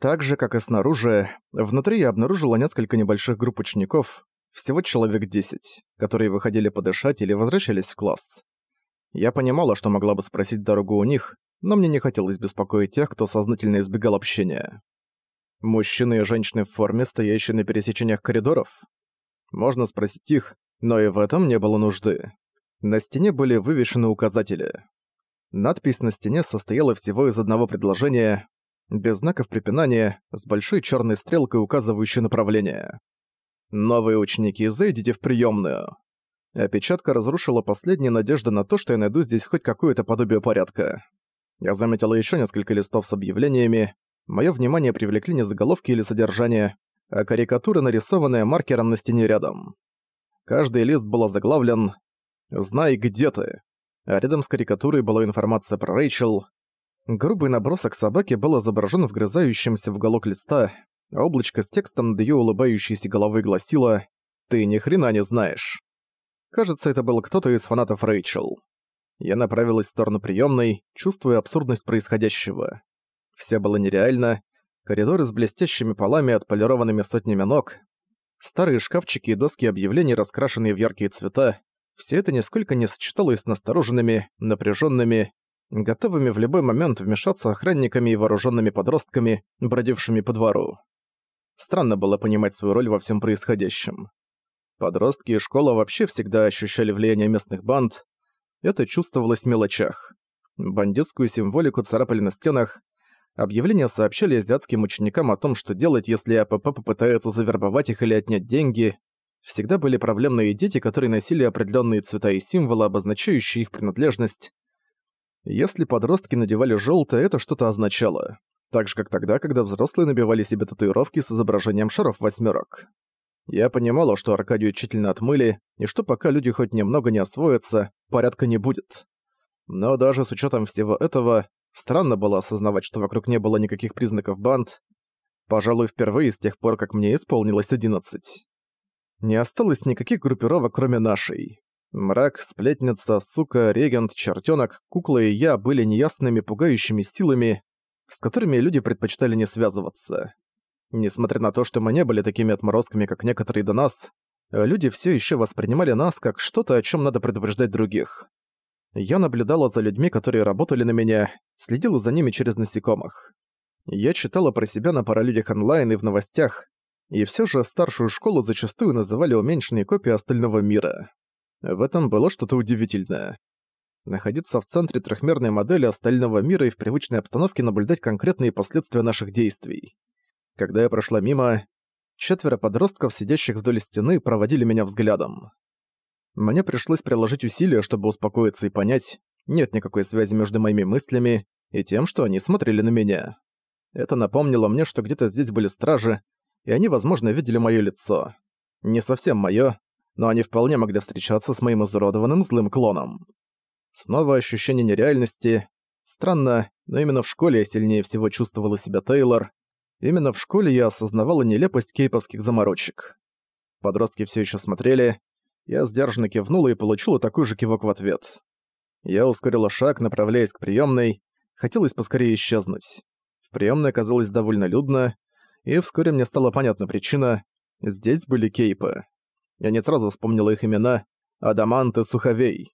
Так же, как и снаружи, внутри я обнаружила несколько небольших групп учеников, всего человек 10, которые выходили подышать или возвращались в класс. Я понимала, что могла бы спросить дорогу у них, но мне не хотелось беспокоить тех, кто сознательно избегал общения. Мужчины и женщины в форме, стоящие на пересечениях коридоров? Можно спросить их, но и в этом не было нужды. На стене были вывешены указатели. Надпись на стене состояла всего из одного предложения без знаков препинания, с большой черной стрелкой, указывающей направление. «Новые ученики, зайдите в приемную. Опечатка разрушила последние надежды на то, что я найду здесь хоть какое-то подобие порядка. Я заметила еще несколько листов с объявлениями. Мое внимание привлекли не заголовки или содержание, а карикатуры, нарисованные маркером на стене рядом. Каждый лист был заглавлен «Знай, где ты». А рядом с карикатурой была информация про Рэйчел. Грубый набросок собаки был изображен вгрызающимся в уголок листа, а облачко с текстом до её улыбающейся головы гласило «Ты ни хрена не знаешь». Кажется, это был кто-то из фанатов Рэйчел. Я направилась в сторону приёмной, чувствуя абсурдность происходящего. Все было нереально. Коридоры с блестящими полами, отполированными сотнями ног. Старые шкафчики и доски объявлений, раскрашенные в яркие цвета. Все это нисколько не сочеталось с настороженными, напряженными готовыми в любой момент вмешаться охранниками и вооруженными подростками, бродившими по двору. Странно было понимать свою роль во всем происходящем. Подростки и школа вообще всегда ощущали влияние местных банд. Это чувствовалось в мелочах. Бандитскую символику царапали на стенах. Объявления сообщали азиатским ученикам о том, что делать, если АПП попытается завербовать их или отнять деньги. Всегда были проблемные дети, которые носили определенные цвета и символы, обозначающие их принадлежность, если подростки надевали желтое, это что-то означало. Так же, как тогда, когда взрослые набивали себе татуировки с изображением шаров восьмерок. Я понимала, что Аркадию тщательно отмыли, и что пока люди хоть немного не освоятся, порядка не будет. Но даже с учетом всего этого, странно было осознавать, что вокруг не было никаких признаков банд. Пожалуй, впервые с тех пор, как мне исполнилось 11. Не осталось никаких группировок, кроме нашей. Мрак, сплетница, сука, регент, чертенок, кукла и я были неясными пугающими силами, с которыми люди предпочитали не связываться. Несмотря на то, что мы не были такими отморозками, как некоторые до нас, люди все еще воспринимали нас как что-то, о чем надо предупреждать других. Я наблюдала за людьми, которые работали на меня, следила за ними через насекомых. Я читала про себя на паралюдях онлайн и в новостях, и все же старшую школу зачастую называли уменьшенной копией остального мира. В этом было что-то удивительное. Находиться в центре трехмерной модели остального мира и в привычной обстановке наблюдать конкретные последствия наших действий. Когда я прошла мимо, четверо подростков, сидящих вдоль стены, проводили меня взглядом. Мне пришлось приложить усилия, чтобы успокоиться и понять, нет никакой связи между моими мыслями и тем, что они смотрели на меня. Это напомнило мне, что где-то здесь были стражи, и они, возможно, видели моё лицо. Не совсем моё, но они вполне могли встречаться с моим изуродованным злым клоном. Снова ощущение нереальности. Странно, но именно в школе я сильнее всего чувствовала себя Тейлор. Именно в школе я осознавала нелепость кейповских заморочек. Подростки все еще смотрели. Я сдержанно кивнула и получила такой же кивок в ответ. Я ускорила шаг, направляясь к приемной. Хотелось поскорее исчезнуть. В приемной оказалось довольно людно, и вскоре мне стала понятна причина. Здесь были кейпы. Я не сразу вспомнила их имена. Адамант и Суховей.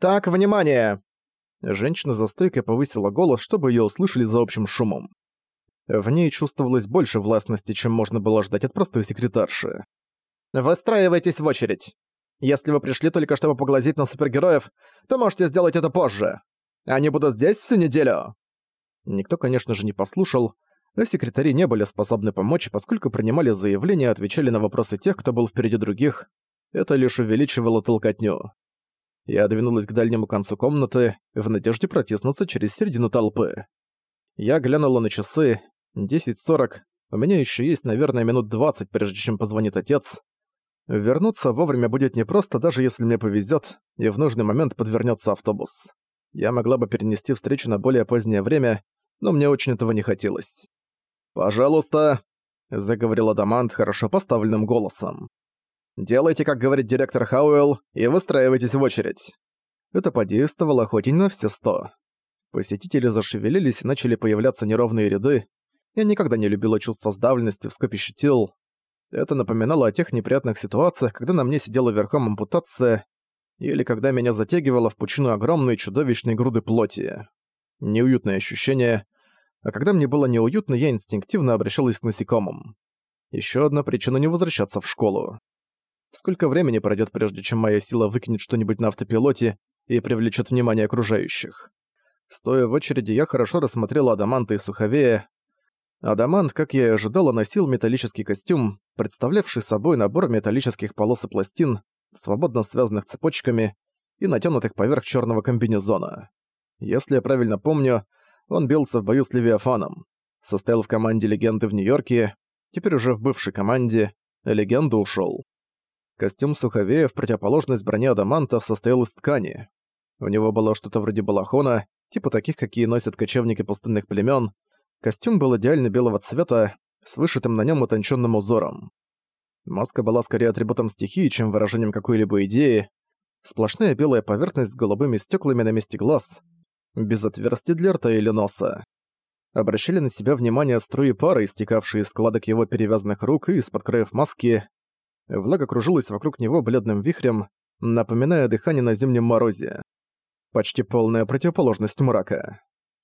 «Так, внимание!» Женщина за стойкой повысила голос, чтобы ее услышали за общим шумом. В ней чувствовалось больше властности, чем можно было ждать от простой секретарши. «Выстраивайтесь в очередь. Если вы пришли только чтобы поглазеть на супергероев, то можете сделать это позже. Они будут здесь всю неделю». Никто, конечно же, не послушал, а Секретари не были способны помочь, поскольку принимали заявления и отвечали на вопросы тех, кто был впереди других. Это лишь увеличивало толкотню. Я двинулась к дальнему концу комнаты, в надежде протиснуться через середину толпы. Я глянула на часы. 10.40. У меня еще есть, наверное, минут 20, прежде чем позвонит отец. Вернуться вовремя будет непросто, даже если мне повезет, и в нужный момент подвернется автобус. Я могла бы перенести встречу на более позднее время, но мне очень этого не хотелось. «Пожалуйста», — заговорил Адамант хорошо поставленным голосом. «Делайте, как говорит директор Хауэлл, и выстраивайтесь в очередь». Это подействовало хоть и на все сто. Посетители зашевелились и начали появляться неровные ряды. Я никогда не любила чувство сдавленности в скопище тел. Это напоминало о тех неприятных ситуациях, когда на мне сидела верхом ампутация, или когда меня затягивало в пучину огромные чудовищные груды плоти. Неуютное ощущение, а когда мне было неуютно, я инстинктивно обращалась к насекомым. Еще одна причина не возвращаться в школу. Сколько времени пройдет, прежде чем моя сила выкинет что-нибудь на автопилоте и привлечет внимание окружающих? Стоя в очереди, я хорошо рассмотрела Адаманта и Суховея. Адамант, как я и ожидала, носил металлический костюм, представлявший собой набор металлических полос и пластин, свободно связанных цепочками и натянутых поверх черного комбинезона. Если я правильно помню, он бился в бою с Левиафаном, состоял в команде легенды в Нью-Йорке, теперь уже в бывшей команде, легенда ушел. Костюм Суховея в противоположность броне Адаманта состоял из ткани. У него было что-то вроде балахона, типа таких, какие носят кочевники пустынных племен. Костюм был идеально белого цвета, с вышитым на нем утонченным узором. Маска была скорее атрибутом стихии, чем выражением какой-либо идеи. Сплошная белая поверхность с голубыми стеклами на месте глаз — без отверстий для рта или носа. Обращали на себя внимание струи пара, истекавшие из складок его перевязанных рук и из-под краев маски. Влага кружилась вокруг него бледным вихрем, напоминая дыхание на зимнем морозе. Почти полная противоположность мрака.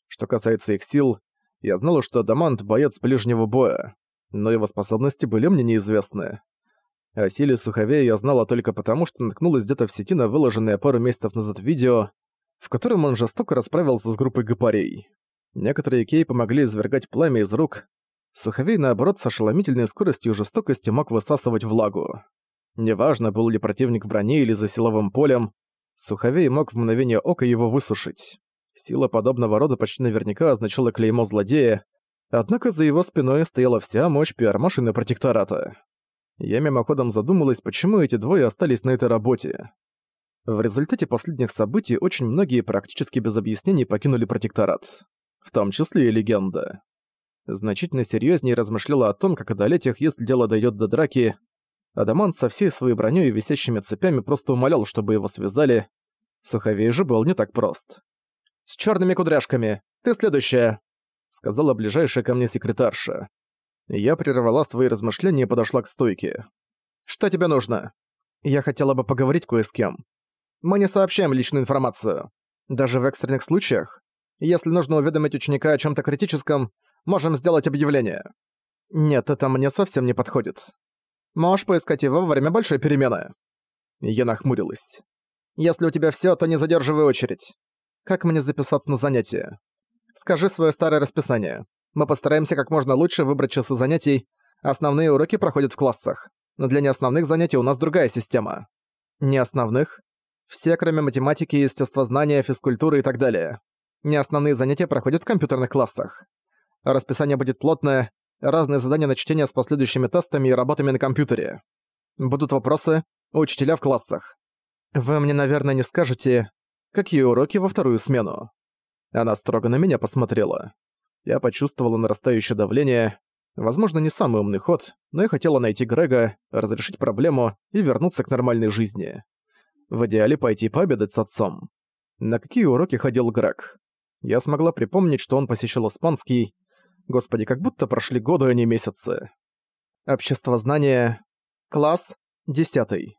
Что касается их сил, я знала, что Адамант — боец ближнего боя, но его способности были мне неизвестны. О силе Суховея я знала только потому, что наткнулась где-то в сети на выложенное пару месяцев назад видео, в котором он жестоко расправился с группой гопарей. Некоторые кей помогли извергать пламя из рук. Суховей, наоборот, с ошеломительной скоростью и жестокостью мог высасывать влагу. Неважно, был ли противник в броне или за силовым полем, Суховей мог в мгновение ока его высушить. Сила подобного рода почти наверняка означала клеймо злодея, однако за его спиной стояла вся мощь пиар-машины протектората. Я мимоходом задумалась, почему эти двое остались на этой работе. В результате последних событий очень многие практически без объяснений покинули протекторат. В том числе и легенда. Значительно серьезнее размышляла о том, как одолеть их, если дело дойдет до драки. Адамант со всей своей броней и висящими цепями просто умолял, чтобы его связали. Суховей же был не так прост. «С черными кудряшками! Ты следующая!» — сказала ближайшая ко мне секретарша. Я прервала свои размышления и подошла к стойке. «Что тебе нужно?» «Я хотела бы поговорить кое с кем. Мы не сообщаем личную информацию. Даже в экстренных случаях. Если нужно уведомить ученика о чем то критическом, можем сделать объявление. Нет, это мне совсем не подходит. Можешь поискать его во время большой перемены. Я нахмурилась. Если у тебя все, то не задерживай очередь. Как мне записаться на занятие? Скажи свое старое расписание. Мы постараемся как можно лучше выбрать часы занятий. Основные уроки проходят в классах. Но для неосновных занятий у нас другая система. Неосновных? все кроме математики, естествознания, физкультуры и так далее. Не основные занятия проходят в компьютерных классах. Расписание будет плотное, разные задания на чтение с последующими тестами и работами на компьютере. Будут вопросы, учителя в классах. Вы мне, наверное, не скажете, какие уроки во вторую смену. Она строго на меня посмотрела. Я почувствовала нарастающее давление. Возможно, не самый умный ход, но я хотела найти Грега, разрешить проблему и вернуться к нормальной жизни. В идеале пойти пообедать с отцом. На какие уроки ходил Грег? Я смогла припомнить, что он посещал испанский. Господи, как будто прошли годы, а не месяцы. Общество знания. Класс. Десятый.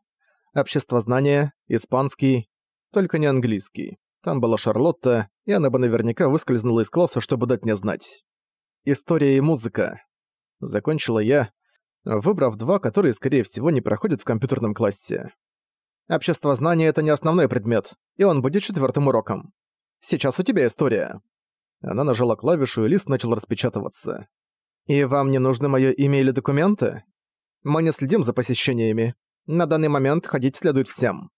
Общество знания. Испанский. Только не английский. Там была Шарлотта, и она бы наверняка выскользнула из класса, чтобы дать мне знать. История и музыка. Закончила я, выбрав два, которые, скорее всего, не проходят в компьютерном классе. Общество знания — это не основной предмет, и он будет четвертым уроком. Сейчас у тебя история». Она нажала клавишу, и лист начал распечатываться. «И вам не нужно моё имя или документы? Мы не следим за посещениями. На данный момент ходить следует всем.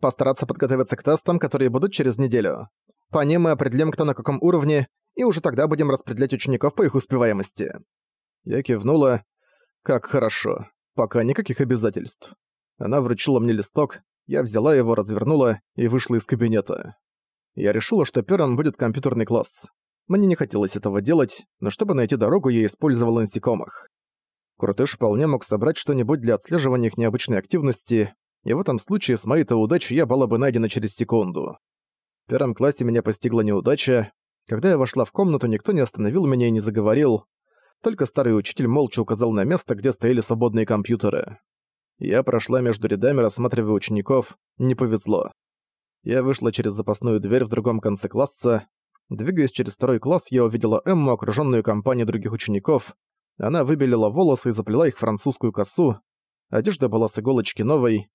Постараться подготовиться к тестам, которые будут через неделю. По ним мы определим, кто на каком уровне, и уже тогда будем распределять учеников по их успеваемости». Я кивнула. «Как хорошо. Пока никаких обязательств». Она вручила мне листок, я взяла его, развернула и вышла из кабинета. Я решила, что первым будет компьютерный класс. Мне не хотелось этого делать, но чтобы найти дорогу, я использовала насекомых. Крутыш вполне мог собрать что-нибудь для отслеживания их необычной активности, и в этом случае с моей-то удачей я была бы найдена через секунду. В первом классе меня постигла неудача. Когда я вошла в комнату, никто не остановил меня и не заговорил. Только старый учитель молча указал на место, где стояли свободные компьютеры. Я прошла между рядами, рассматривая учеников, не повезло. Я вышла через запасную дверь в другом конце класса. Двигаясь через второй класс, я увидела Эмму, окружённую компанией других учеников. Она выбелила волосы и заплела их французскую косу. Одежда была с иголочки новой.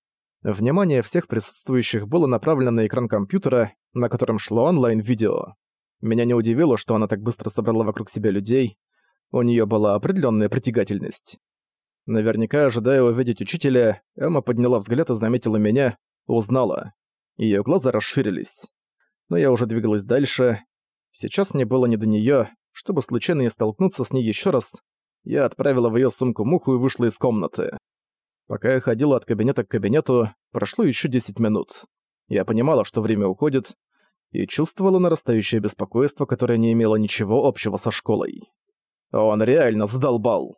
Внимание всех присутствующих было направлено на экран компьютера, на котором шло онлайн-видео. Меня не удивило, что она так быстро собрала вокруг себя людей. У неё была определённая притягательность. Наверняка, ожидая увидеть учителя, Эмма подняла взгляд и заметила меня, узнала. Её глаза расширились. Но я уже двигалась дальше. Сейчас мне было не до неё, чтобы случайно не столкнуться с ней ещё раз. Я отправила в её сумку муху и вышла из комнаты. Пока я ходила от кабинета к кабинету, прошло ещё 10 минут. Я понимала, что время уходит, и чувствовала нарастающее беспокойство, которое не имело ничего общего со школой. Он реально задолбал.